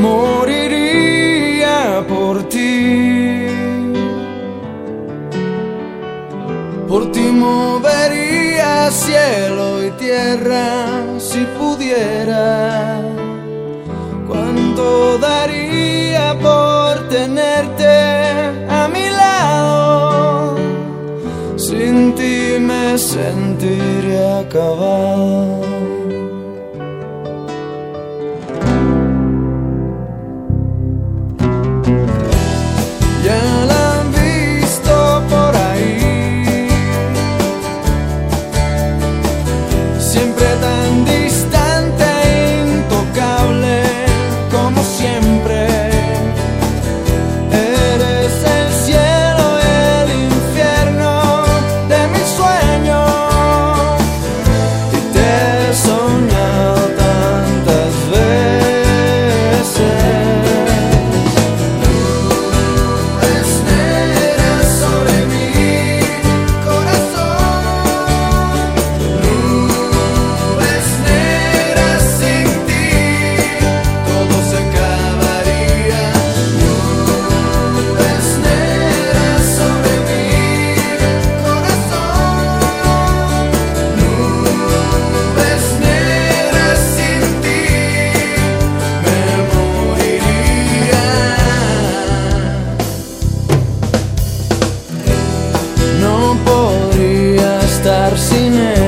moriría por ti. Por ti movería cielo y tierra si pudiera. Cuánto daría por tenerte a mi lado. Sin ti me sentiré acabado. portarsi nel